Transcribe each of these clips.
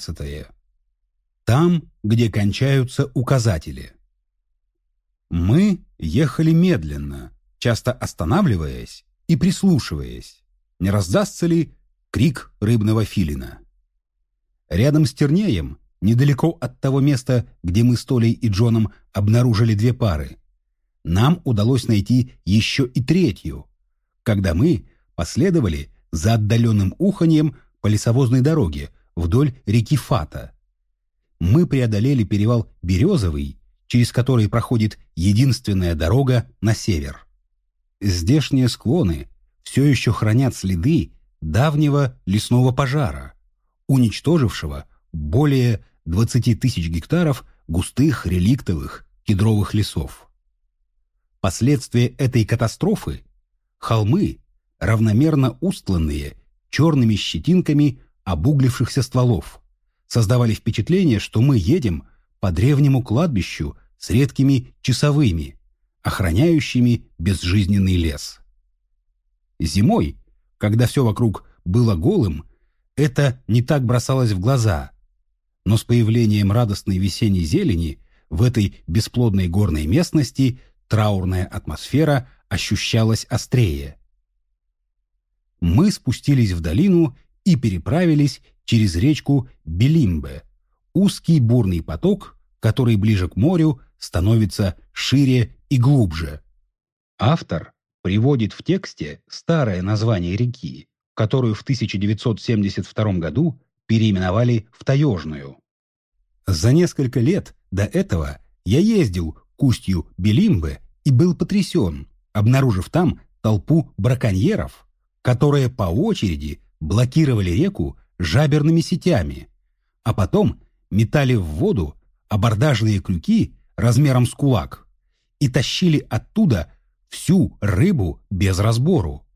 Тринадцатое. Там, где кончаются указатели. Мы ехали медленно, часто останавливаясь и прислушиваясь, не раздастся ли крик рыбного филина. Рядом с Тернеем, недалеко от того места, где мы с Толей и Джоном обнаружили две пары, нам удалось найти еще и третью, когда мы последовали за отдаленным уханьем по лесовозной дороге вдоль реки Фата. Мы преодолели перевал Березовый, через который проходит единственная дорога на север. Здешние склоны все еще хранят следы давнего лесного пожара, уничтожившего более 20 тысяч гектаров густых реликтовых кедровых лесов. Последствия этой катастрофы – холмы, равномерно устланные черными щетинками обуглившихся стволов, создавали впечатление, что мы едем по древнему кладбищу с редкими часовыми, охраняющими безжизненный лес. Зимой, когда все вокруг было голым, это не так бросалось в глаза, но с появлением радостной весенней зелени в этой бесплодной горной местности траурная атмосфера ощущалась острее. Мы спустились в долину и переправились через речку Белимбе, узкий бурный поток, который ближе к морю становится шире и глубже. Автор приводит в тексте старое название реки, которую в 1972 году переименовали в Таежную. За несколько лет до этого я ездил к устью Белимбы и был потрясен, обнаружив там толпу браконьеров, которые по очереди блокировали реку жаберными сетями, а потом метали в воду абордажные крюки размером с кулак и тащили оттуда всю рыбу без разбору.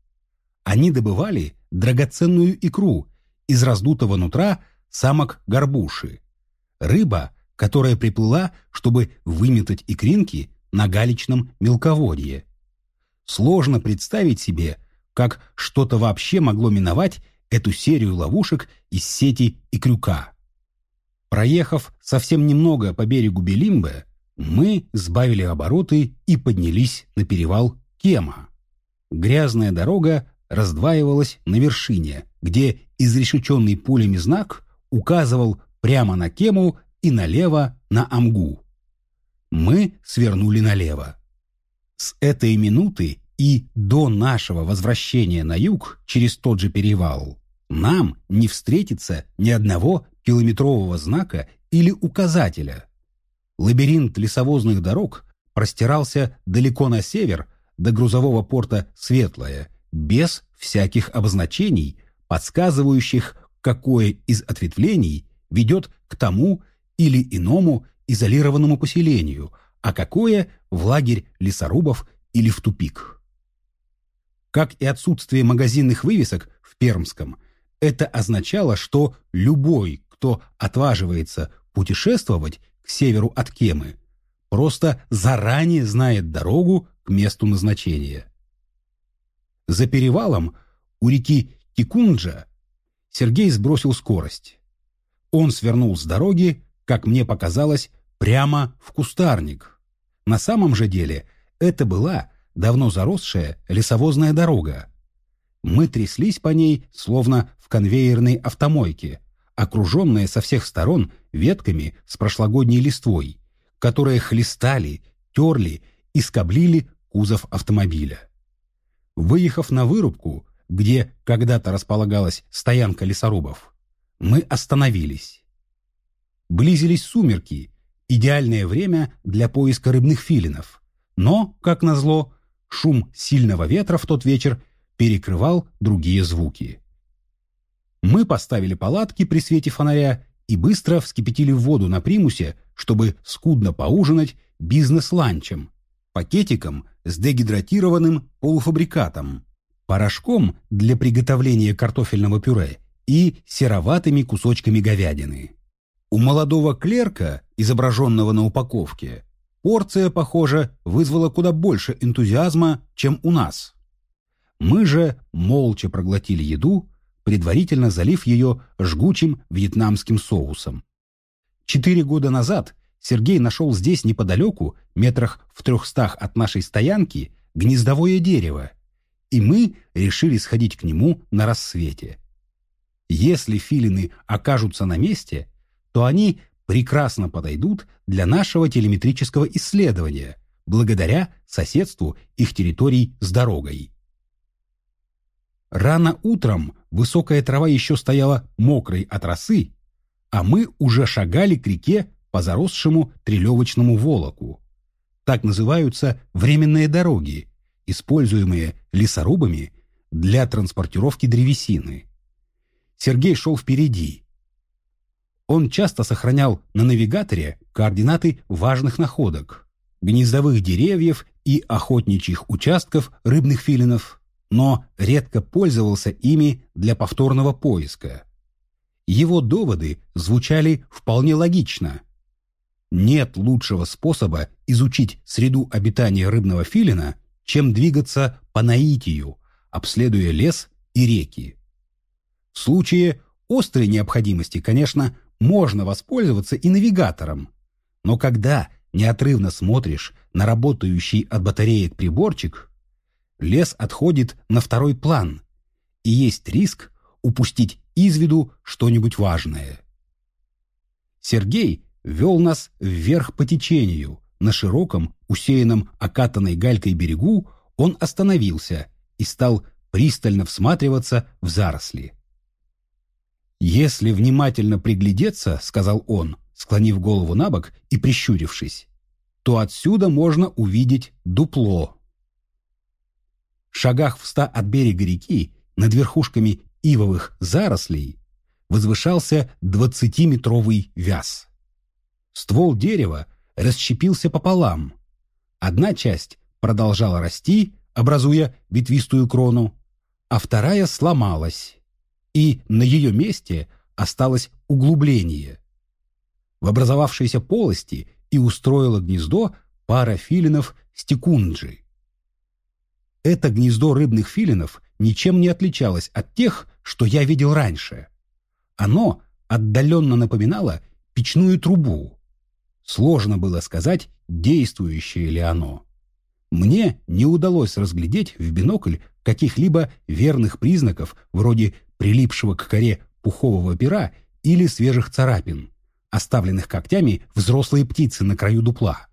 Они добывали драгоценную икру из раздутого нутра самок горбуши. Рыба, которая приплыла, чтобы выметать икринки на галечном мелководье. Сложно представить себе, как что-то вообще могло миновать эту серию ловушек из сети и крюка. Проехав совсем немного по берегу Белимбе, мы сбавили обороты и поднялись на перевал Кема. Грязная дорога раздваивалась на вершине, где изрешеченный пулями знак указывал прямо на Кему и налево на Амгу. Мы свернули налево. С этой минуты и до нашего возвращения на юг через тот же перевал нам не встретится ни одного километрового знака или указателя. Лабиринт лесовозных дорог простирался далеко на север до грузового порта Светлое, без всяких обозначений, подсказывающих, какое из ответвлений ведет к тому или иному изолированному поселению, а какое – в лагерь лесорубов или в тупик. Как и отсутствие магазинных вывесок в Пермском, это означало, что любой, кто отваживается путешествовать к северу от Кемы, просто заранее знает дорогу к месту назначения. За перевалом у реки Кикунджа Сергей сбросил скорость. Он свернул с дороги, как мне показалось, прямо в кустарник. На самом же деле это была давно заросшая лесовозная дорога. Мы тряслись по ней, словно в конвейерной автомойке, окруженная со всех сторон ветками с прошлогодней листвой, которые хлестали, терли и скоблили кузов автомобиля. Выехав на вырубку, где когда-то располагалась стоянка лесорубов, мы остановились. Близились сумерки, идеальное время для поиска рыбных филинов. Но, как назло, шум сильного ветра в тот вечер перекрывал другие звуки. Мы поставили палатки при свете фонаря и быстро вскипятили воду на примусе, чтобы скудно поужинать бизнес-ланчем, пакетиком с дегидратированным полуфабрикатом, порошком для приготовления картофельного пюре и сероватыми кусочками говядины. У молодого клерка, изображенного на упаковке, порция, похоже, вызвала куда больше энтузиазма, чем у нас. Мы же молча проглотили еду, предварительно залив ее жгучим вьетнамским соусом. Четыре года назад Сергей нашел здесь неподалеку, метрах в трехстах от нашей стоянки, гнездовое дерево, и мы решили сходить к нему на рассвете. Если филины окажутся на месте, то они прекрасно подойдут для нашего телеметрического исследования, благодаря соседству их территорий с дорогой. Рано утром высокая трава еще стояла мокрой от росы, а мы уже шагали к реке по заросшему трелевочному волоку. Так называются временные дороги, используемые лесорубами для транспортировки древесины. Сергей шел впереди. Он часто сохранял на навигаторе координаты важных находок, гнездовых деревьев и охотничьих участков рыбных филинов, но редко пользовался ими для повторного поиска. Его доводы звучали вполне логично. Нет лучшего способа изучить среду обитания рыбного филина, чем двигаться по наитию, обследуя лес и реки. В случае острой необходимости, конечно, можно воспользоваться и навигатором, но когда неотрывно смотришь на работающий от батареек приборчик, лес отходит на второй план, и есть риск упустить из виду что-нибудь важное. Сергей вел нас вверх по течению. На широком, усеянном окатанной галькой берегу он остановился и стал пристально всматриваться в заросли. «Если внимательно приглядеться, — сказал он, склонив голову на бок и прищурившись, — то отсюда можно увидеть дупло, шагах в ста от берега реки, над верхушками ивовых зарослей, возвышался двадцатиметровый вяз. Ствол дерева расщепился пополам. Одна часть продолжала расти, образуя ветвистую крону, а вторая сломалась, и на ее месте осталось углубление. В образовавшейся полости и устроила гнездо пара филинов стекунджи. Это гнездо рыбных филинов ничем не отличалось от тех, что я видел раньше. Оно отдаленно напоминало печную трубу. Сложно было сказать, действующее ли оно. Мне не удалось разглядеть в бинокль каких-либо верных признаков вроде прилипшего к коре пухового пера или свежих царапин, оставленных когтями взрослой птицы на краю дупла.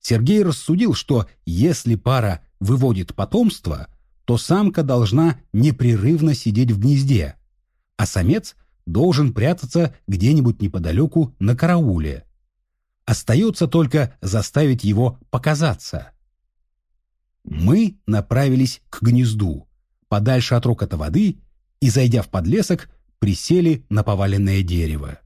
Сергей рассудил, что если пара выводит потомство, то самка должна непрерывно сидеть в гнезде, а самец должен прятаться где-нибудь неподалеку на карауле. Остается только заставить его показаться. Мы направились к гнезду, подальше от рокота воды, и, зайдя в подлесок, присели на поваленное дерево.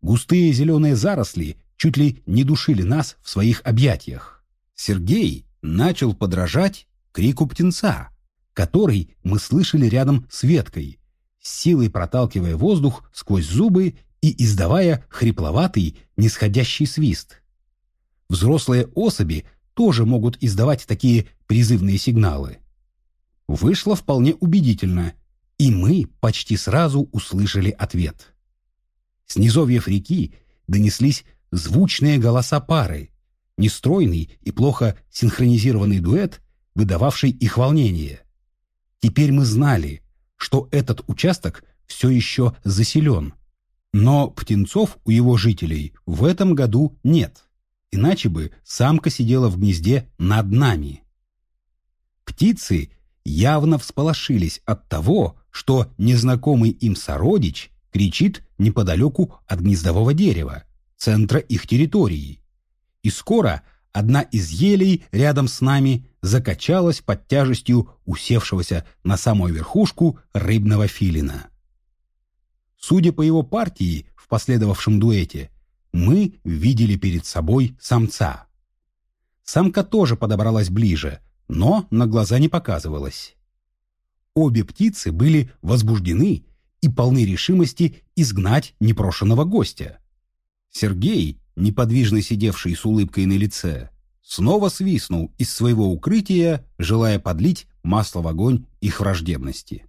Густые зеленые заросли чуть ли не душили нас в своих объятиях. Сергей начал подражать крику птенца, который мы слышали рядом с веткой, силой проталкивая воздух сквозь зубы и издавая хрипловатый, нисходящий свист. Взрослые особи тоже могут издавать такие призывные сигналы. Вышло вполне убедительно, и мы почти сразу услышали ответ. С низовьев реки донеслись звучные голоса пары, нестройный и плохо синхронизированный дуэт, выдававший их волнение. Теперь мы знали, что этот участок все еще заселен, но птенцов у его жителей в этом году нет, иначе бы самка сидела в гнезде над нами. Птицы явно всполошились от того, что незнакомый им сородич кричит неподалеку от гнездового дерева, центра их территории и скоро одна из елей рядом с нами закачалась под тяжестью усевшегося на самую верхушку рыбного филина. Судя по его партии в последовавшем дуэте, мы видели перед собой самца. Самка тоже подобралась ближе, но на глаза не показывалась. Обе птицы были возбуждены и полны решимости изгнать непрошенного гостя. Сергей неподвижно сидевший с улыбкой на лице, снова свистнул из своего укрытия, желая подлить масло в огонь их враждебности.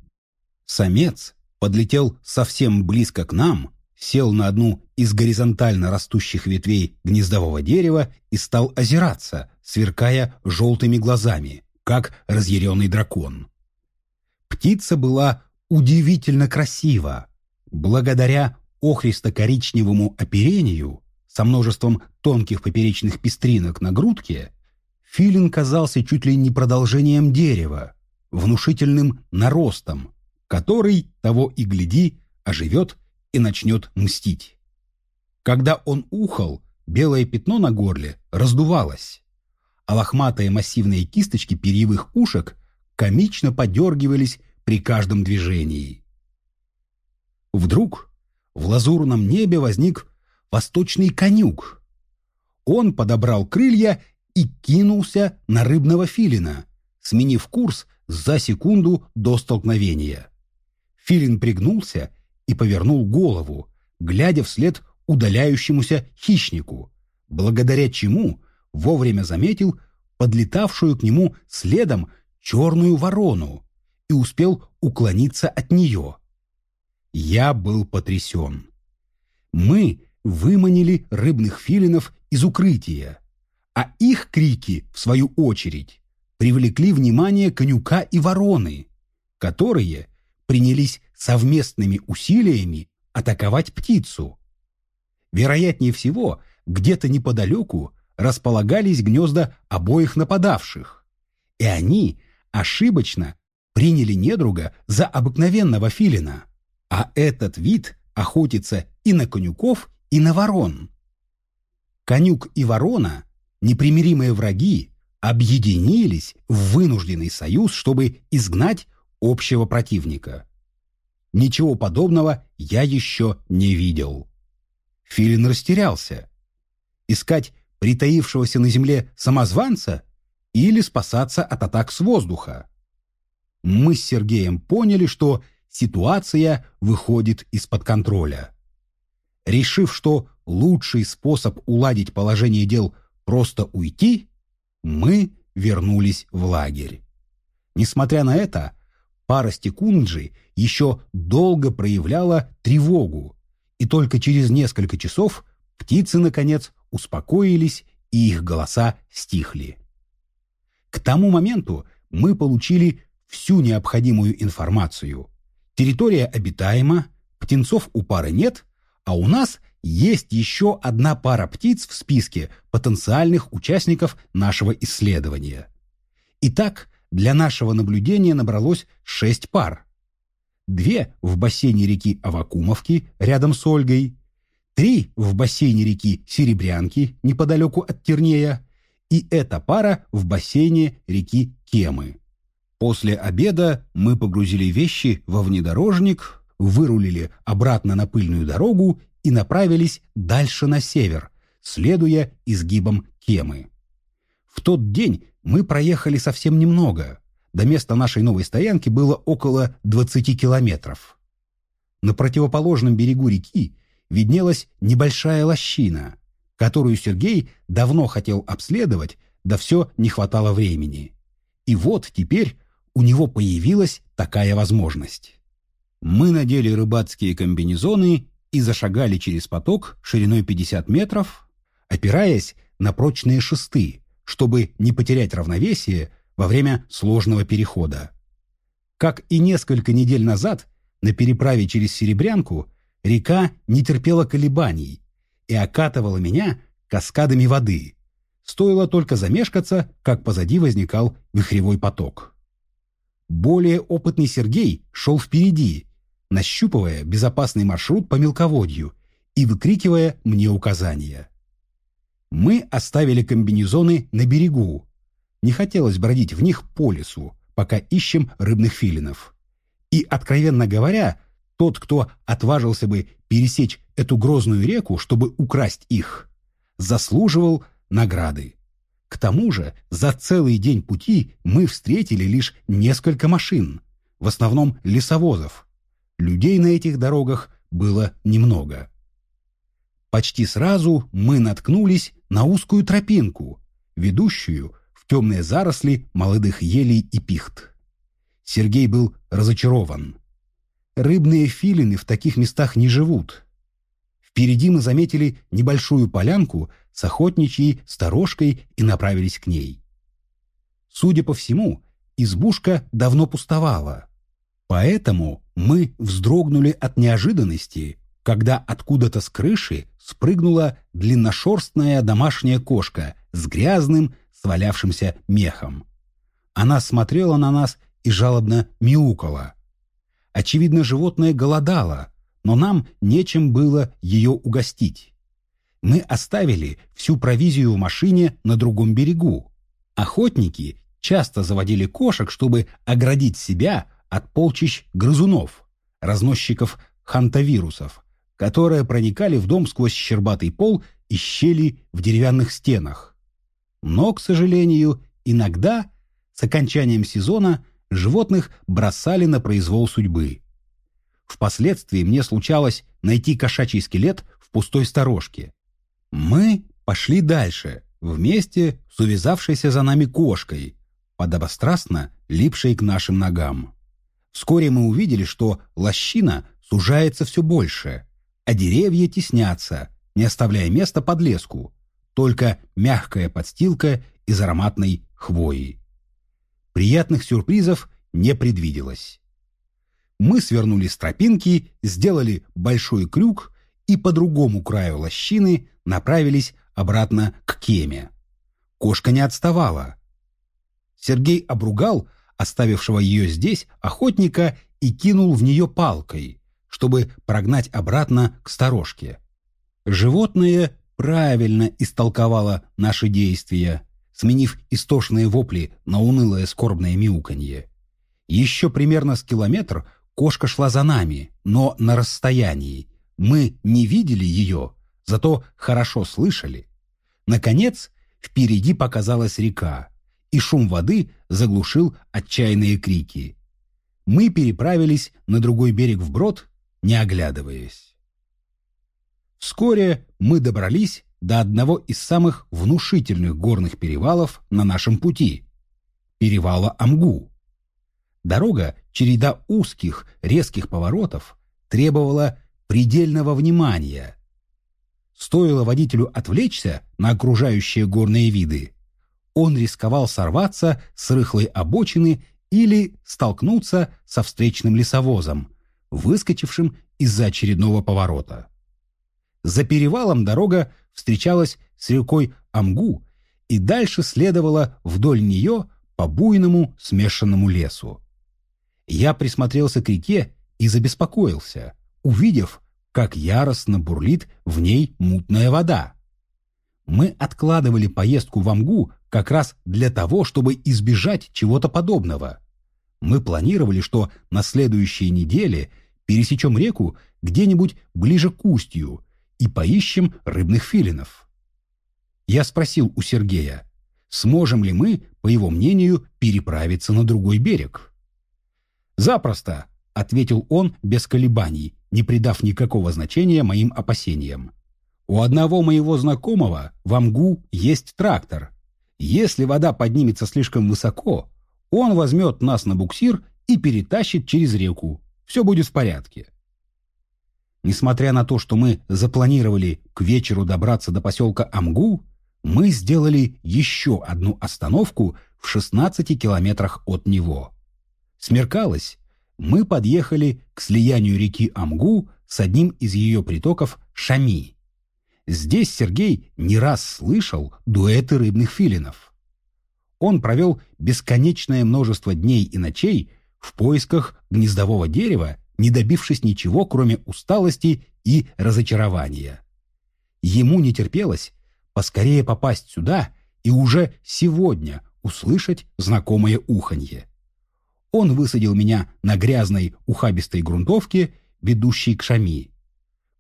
Самец подлетел совсем близко к нам, сел на одну из горизонтально растущих ветвей гнездового дерева и стал озираться, сверкая желтыми глазами, как разъяренный дракон. Птица была удивительно красива. Благодаря охристо-коричневому оперению со множеством тонких поперечных пестринок на грудке, филин казался чуть ли не продолжением дерева, внушительным наростом, который, того и гляди, оживет и начнет мстить. Когда он ухал, белое пятно на горле раздувалось, а лохматые массивные кисточки перьевых ушек комично подергивались при каждом движении. Вдруг в лазурном небе возник восточный конюк. Он подобрал крылья и кинулся на рыбного филина, сменив курс за секунду до столкновения. Филин пригнулся и повернул голову, глядя вслед удаляющемуся хищнику, благодаря чему вовремя заметил подлетавшую к нему следом черную ворону и успел уклониться от нее. Я был потрясен. Мы выманили рыбных филинов из укрытия, а их крики, в свою очередь, привлекли внимание конюка и вороны, которые принялись совместными усилиями атаковать птицу. Вероятнее всего, где-то неподалеку располагались гнезда обоих нападавших, и они ошибочно приняли недруга за обыкновенного филина, а этот вид охотится и на конюков, и на ворон. Конюк и ворона, непримиримые враги, объединились в вынужденный союз, чтобы изгнать общего противника. Ничего подобного я еще не видел. Филин растерялся. Искать притаившегося на земле самозванца или спасаться от атак с воздуха? Мы с Сергеем поняли, что ситуация выходит из-под контроля. Решив, что лучший способ уладить положение дел просто уйти, мы вернулись в лагерь. Несмотря на это, пара стекунджи еще долго проявляла тревогу, и только через несколько часов птицы, наконец, успокоились и их голоса стихли. К тому моменту мы получили всю необходимую информацию. Территория обитаема, птенцов у пары нет, а у нас есть еще одна пара птиц в списке потенциальных участников нашего исследования. Итак, для нашего наблюдения набралось шесть пар. Две в бассейне реки Авакумовки рядом с Ольгой, три в бассейне реки Серебрянки неподалеку от Тернея и эта пара в бассейне реки Кемы. После обеда мы погрузили вещи во внедорожник, вырулили обратно на пыльную дорогу и направились дальше на север, следуя изгибам Кемы. В тот день мы проехали совсем немного. До места нашей новой стоянки было около 20 километров. На противоположном берегу реки виднелась небольшая лощина, которую Сергей давно хотел обследовать, да все не хватало времени. И вот теперь у него появилась такая возможность. Мы надели рыбацкие комбинезоны и зашагали через поток шириной 50 метров, опираясь на прочные шесты, чтобы не потерять равновесие во время сложного перехода. Как и несколько недель назад, на переправе через Серебрянку река не терпела колебаний и окатывала меня каскадами воды. Стоило только замешкаться, как позади возникал вихревой поток. Более опытный Сергей шел впереди, нащупывая безопасный маршрут по мелководью и выкрикивая мне указания. Мы оставили комбинезоны на берегу. Не хотелось бродить в них по лесу, пока ищем рыбных филинов. И, откровенно говоря, тот, кто отважился бы пересечь эту грозную реку, чтобы украсть их, заслуживал награды. К тому же за целый день пути мы встретили лишь несколько машин, в основном лесовозов. Людей на этих дорогах было немного. Почти сразу мы наткнулись на узкую тропинку, ведущую в темные заросли молодых елей и пихт. Сергей был разочарован. рыбные филины в таких местах не живут. Впереди мы заметили небольшую полянку с охотничьей сторожкой и направились к ней. Судя по всему, избушка давно пустовала. Поэтому мы вздрогнули от неожиданности, когда откуда-то с крыши спрыгнула длинношерстная домашняя кошка с грязным, свалявшимся мехом. Она смотрела на нас и жалобно мяукала. Очевидно, животное голодало, но нам нечем было ее угостить. Мы оставили всю провизию в машине на другом берегу. Охотники часто заводили кошек, чтобы оградить себя от полчищ грызунов, разносчиков хантавирусов, которые проникали в дом сквозь щербатый пол и щели в деревянных стенах. Но, к сожалению, иногда с окончанием сезона животных бросали на произвол судьбы. Впоследствии мне случалось найти кошачий скелет в пустой сторожке. Мы пошли дальше, вместе с увязавшейся за нами кошкой, подобострастно липшей к нашим ногам. Вскоре мы увидели, что лощина сужается все больше, а деревья теснятся, не оставляя места под леску, только мягкая подстилка из ароматной хвои. Приятных сюрпризов не предвиделось. Мы свернули с тропинки, сделали большой крюк и по другому краю лощины направились обратно к Кеме. Кошка не отставала. Сергей обругал оставившего ее здесь охотника и кинул в нее палкой, чтобы прогнать обратно к сторожке. Животное правильно истолковало наши действия, сменив истошные вопли на унылое скорбное мяуканье. Еще примерно с километр кошка шла за нами, но на расстоянии. Мы не видели ее, зато хорошо слышали. Наконец, впереди показалась река, и шум воды заглушил отчаянные крики. Мы переправились на другой берег вброд, не оглядываясь. Вскоре мы добрались до одного из самых внушительных горных перевалов на нашем пути – перевала Амгу. Дорога, череда узких, резких поворотов, требовала предельного внимания. Стоило водителю отвлечься на окружающие горные виды, он рисковал сорваться с рыхлой обочины или столкнуться со встречным лесовозом, выскочившим из-за очередного поворота. За перевалом дорога встречалась с рекой Амгу и дальше следовала вдоль нее по буйному смешанному лесу. Я присмотрелся к реке и забеспокоился, увидев, как яростно бурлит в ней мутная вода. Мы откладывали поездку в Амгу как раз для того, чтобы избежать чего-то подобного. Мы планировали, что на следующей неделе пересечем реку где-нибудь ближе к устью и поищем рыбных филинов. Я спросил у Сергея, сможем ли мы, по его мнению, переправиться на другой берег. «Запросто», — ответил он без колебаний, не придав никакого значения моим опасениям. «У одного моего знакомого в Амгу есть трактор. Если вода поднимется слишком высоко, он возьмет нас на буксир и перетащит через реку. Все будет в порядке». Несмотря на то, что мы запланировали к вечеру добраться до поселка Амгу, мы сделали еще одну остановку в 16 километрах от него. Смеркалось, мы подъехали к слиянию реки Амгу с одним из ее притоков Шами. Здесь Сергей не раз слышал дуэты рыбных филинов. Он провел бесконечное множество дней и ночей в поисках гнездового дерева не добившись ничего, кроме усталости и разочарования. Ему не терпелось поскорее попасть сюда и уже сегодня услышать знакомое уханье. Он высадил меня на грязной ухабистой грунтовке, ведущей к Шами.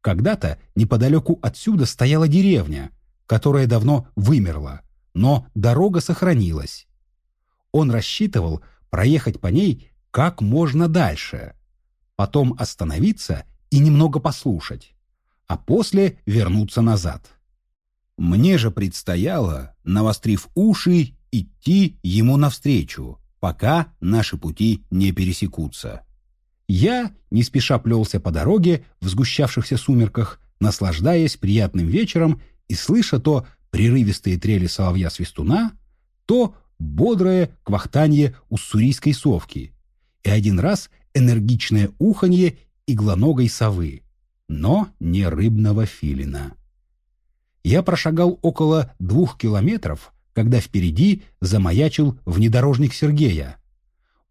Когда-то неподалеку отсюда стояла деревня, которая давно вымерла, но дорога сохранилась. Он рассчитывал проехать по ней как можно дальше, потом остановиться и немного послушать, а после вернуться назад. Мне же предстояло, навострив уши, идти ему навстречу, пока наши пути не пересекутся. Я не спеша плелся по дороге в сгущавшихся сумерках, наслаждаясь приятным вечером и слыша то прерывистые трели соловья-свистуна, то бодрое квахтанье уссурийской совки и один раз энергичное уханье иглоногой совы, но не рыбного филина. Я прошагал около двух километров, когда впереди замаячил внедорожник Сергея.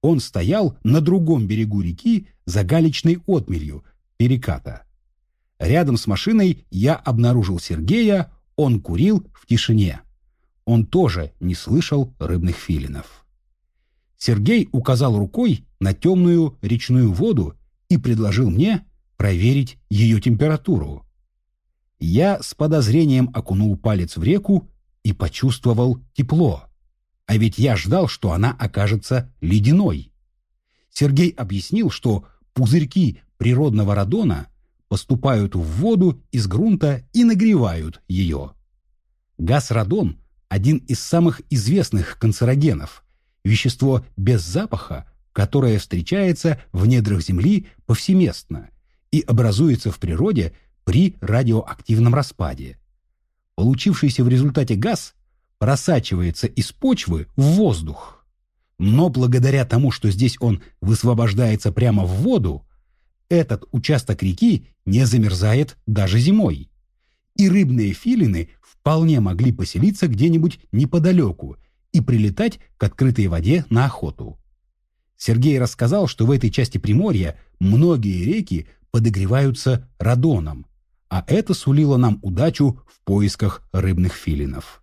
Он стоял на другом берегу реки за галечной отмелью переката. Рядом с машиной я обнаружил Сергея, он курил в тишине. Он тоже не слышал рыбных филинов. Сергей указал рукой на темную речную воду и предложил мне проверить ее температуру. Я с подозрением окунул палец в реку и почувствовал тепло. А ведь я ждал, что она окажется ледяной. Сергей объяснил, что пузырьки природного радона поступают в воду из грунта и нагревают ее. Газ радон – один из самых известных канцерогенов, вещество без запаха, которое встречается в недрах Земли повсеместно и образуется в природе при радиоактивном распаде. Получившийся в результате газ просачивается из почвы в воздух. Но благодаря тому, что здесь он высвобождается прямо в воду, этот участок реки не замерзает даже зимой. И рыбные филины вполне могли поселиться где-нибудь неподалеку и прилетать к открытой воде на охоту. Сергей рассказал, что в этой части Приморья многие реки подогреваются радоном, а это сулило нам удачу в поисках рыбных филинов.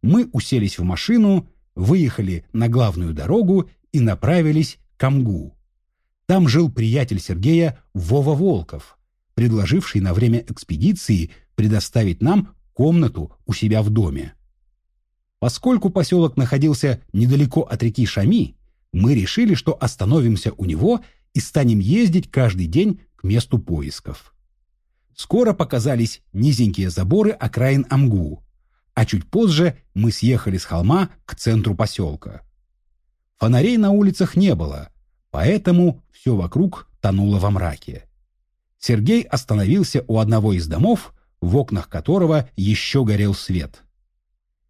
Мы уселись в машину, выехали на главную дорогу и направились к Амгу. Там жил приятель Сергея Вова Волков, предложивший на время экспедиции предоставить нам комнату у себя в доме. Поскольку поселок находился недалеко от реки Шами, мы решили, что остановимся у него и станем ездить каждый день к месту поисков. Скоро показались низенькие заборы окраин Амгу, а чуть позже мы съехали с холма к центру поселка. Фонарей на улицах не было, поэтому все вокруг тонуло во мраке. Сергей остановился у одного из домов, в окнах которого еще горел свет.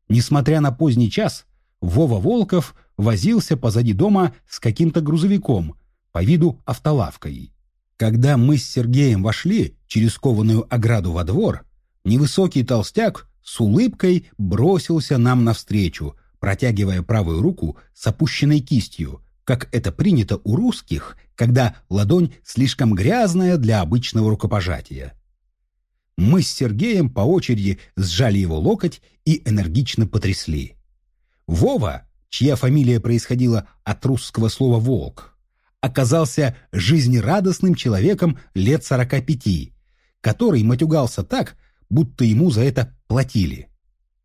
Несмотря на поздний час, Вова Волков возился позади дома с каким-то грузовиком, по виду автолавкой. Когда мы с Сергеем вошли через кованую ограду во двор, невысокий толстяк с улыбкой бросился нам навстречу, протягивая правую руку с опущенной кистью, как это принято у русских, когда ладонь слишком грязная для обычного рукопожатия. Мы с Сергеем по очереди сжали его локоть и энергично потрясли. Вова, чья фамилия происходила от русского слова «волк», оказался жизнерадостным человеком лет сорока пяти, который матюгался так, будто ему за это платили.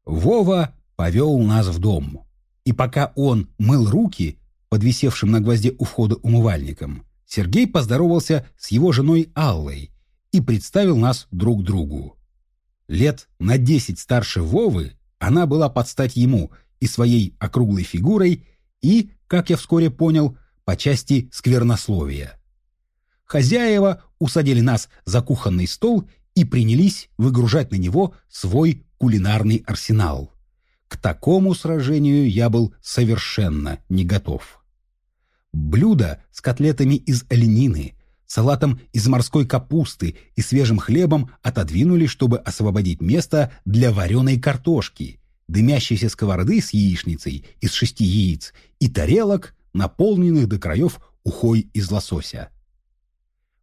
Вова повел нас в дом. И пока он мыл руки под висевшим на гвозде у входа умывальником, Сергей поздоровался с его женой Аллой и представил нас друг другу. Лет на десять старше Вовы она была под стать ему и своей округлой фигурой, и, как я вскоре понял, по части сквернословия. Хозяева усадили нас за кухонный стол и принялись выгружать на него свой кулинарный арсенал. К такому сражению я был совершенно не готов. Блюда с котлетами из оленины, салатом из морской капусты и свежим хлебом отодвинули, чтобы освободить место для вареной картошки, дымящейся сковороды с яичницей из шести яиц и тарелок, наполненных до краев ухой из лосося.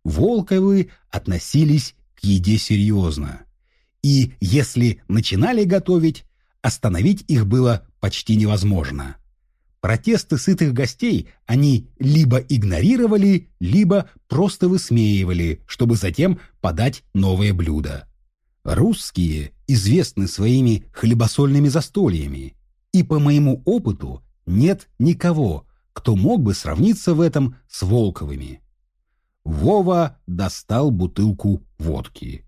Волковы относились к еде серьезно. И если начинали готовить, остановить их было почти невозможно. Протесты сытых гостей они либо игнорировали, либо просто высмеивали, чтобы затем подать новое блюдо. Русские известны своими хлебосольными застольями, и по моему опыту нет никого, кто мог бы сравниться в этом с Волковыми. Вова достал бутылку водки.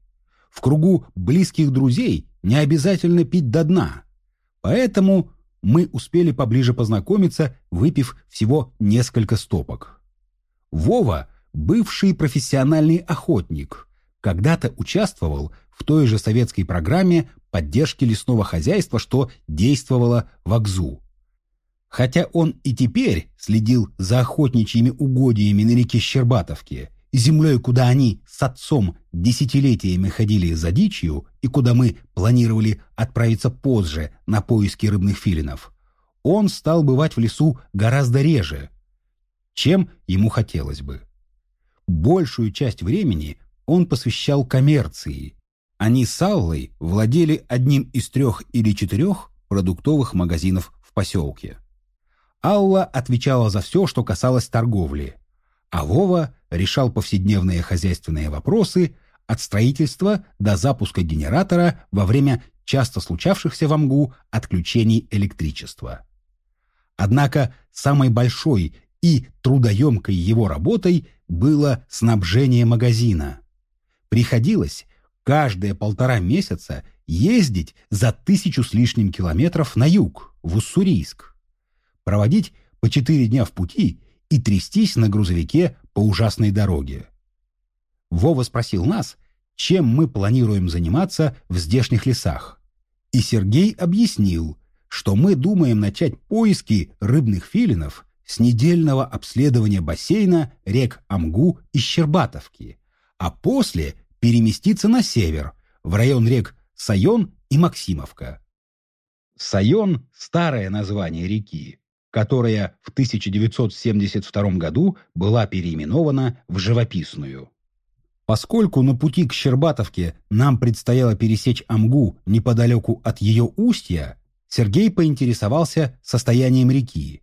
В кругу близких друзей не обязательно пить до дна. Поэтому мы успели поближе познакомиться, выпив всего несколько стопок. Вова – бывший профессиональный охотник, когда-то участвовал в той же советской программе поддержки лесного хозяйства, что действовала в Акзу. Хотя он и теперь следил за охотничьими угодьями на реке Щербатовке, землей, куда они с отцом десятилетиями ходили за дичью и куда мы планировали отправиться позже на поиски рыбных филинов, он стал бывать в лесу гораздо реже, чем ему хотелось бы. Большую часть времени он посвящал коммерции. Они с Аллой владели одним из трех или четырех продуктовых магазинов в поселке. Алла отвечала за все, что касалось торговли, а Вова решал повседневные хозяйственные вопросы от строительства до запуска генератора во время часто случавшихся в Амгу отключений электричества. Однако самой большой и трудоемкой его работой было снабжение магазина. Приходилось каждые полтора месяца ездить за тысячу с лишним километров на юг, в Уссурийск, проводить по четыре дня в пути и трястись на грузовике по ужасной дороге. Вова спросил нас, чем мы планируем заниматься в здешних лесах. И Сергей объяснил, что мы думаем начать поиски рыбных филинов с недельного обследования бассейна рек Амгу и Щербатовки, а после переместиться на север, в район рек Сайон и Максимовка. Сайон – старое название реки, которая в 1972 году была переименована в Живописную. Поскольку на пути к Щербатовке нам предстояло пересечь Амгу неподалеку от ее устья, Сергей поинтересовался состоянием реки.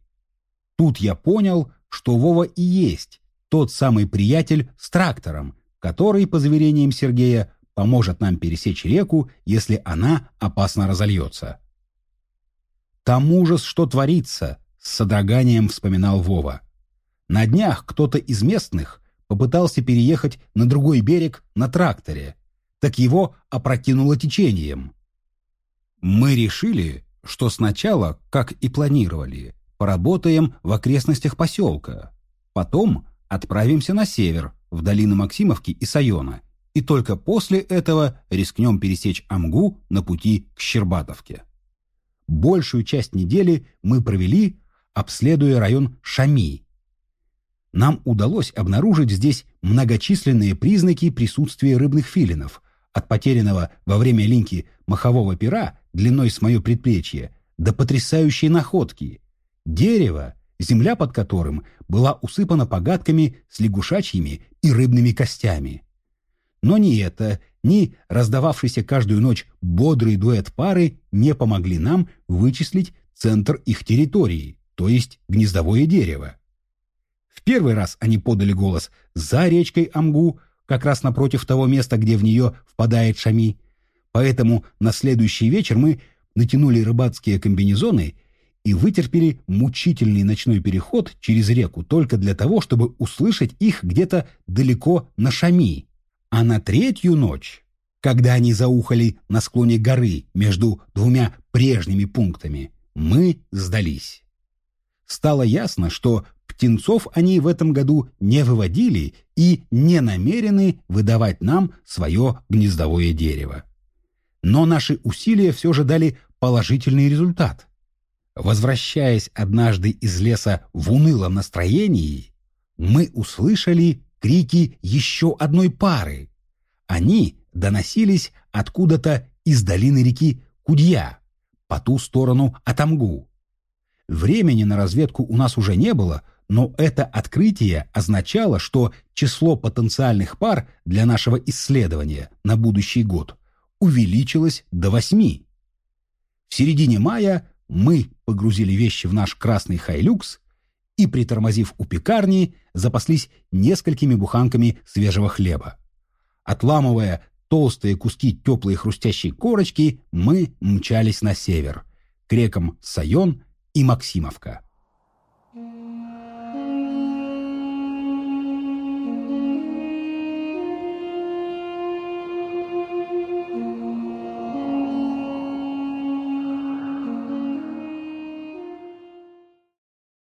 Тут я понял, что Вова и есть тот самый приятель с трактором, который, по заверениям Сергея, поможет нам пересечь реку, если она опасно разольется. «Там ужас, что творится», — с содроганием вспоминал Вова. «На днях кто-то из местных попытался переехать на другой берег на тракторе, так его опрокинуло течением. Мы решили, что сначала, как и планировали, поработаем в окрестностях поселка, потом отправимся на север, в долины Максимовки и Сайона, и только после этого рискнем пересечь Амгу на пути к Щербатовке. Большую часть недели мы провели, обследуя район Шами. Нам удалось обнаружить здесь многочисленные признаки присутствия рыбных филинов, от потерянного во время линьки махового пера длиной с мое предплечье до потрясающей находки. Дерево, земля под которым была усыпана погадками с лягушачьими и рыбными костями. Но ни это, ни раздававшийся каждую ночь бодрый дуэт пары не помогли нам вычислить центр их территории, то есть гнездовое дерево. В первый раз они подали голос за речкой Амгу, как раз напротив того места, где в нее впадает Шами. Поэтому на следующий вечер мы натянули рыбацкие комбинезоны и вытерпели мучительный ночной переход через реку только для того, чтобы услышать их где-то далеко на Шами. А на третью ночь, когда они заухали на склоне горы между двумя прежними пунктами, мы сдались. Стало ясно, что птенцов они в этом году не выводили и не намерены выдавать нам свое гнездовое дерево. Но наши усилия все же дали положительный результат. Возвращаясь однажды из леса в унылом настроении, мы услышали крики еще одной пары. Они доносились откуда-то из долины реки Кудья, по ту сторону Атамгу. Времени на разведку у нас уже не было, но это открытие означало, что число потенциальных пар для нашего исследования на будущий год увеличилось до восьми. В середине мая мы погрузили вещи в наш красный хайлюкс и, притормозив у пекарни, запаслись несколькими буханками свежего хлеба. Отламывая толстые куски теплой хрустящей корочки, мы мчались на север, к рекам Сайон и Максимовка.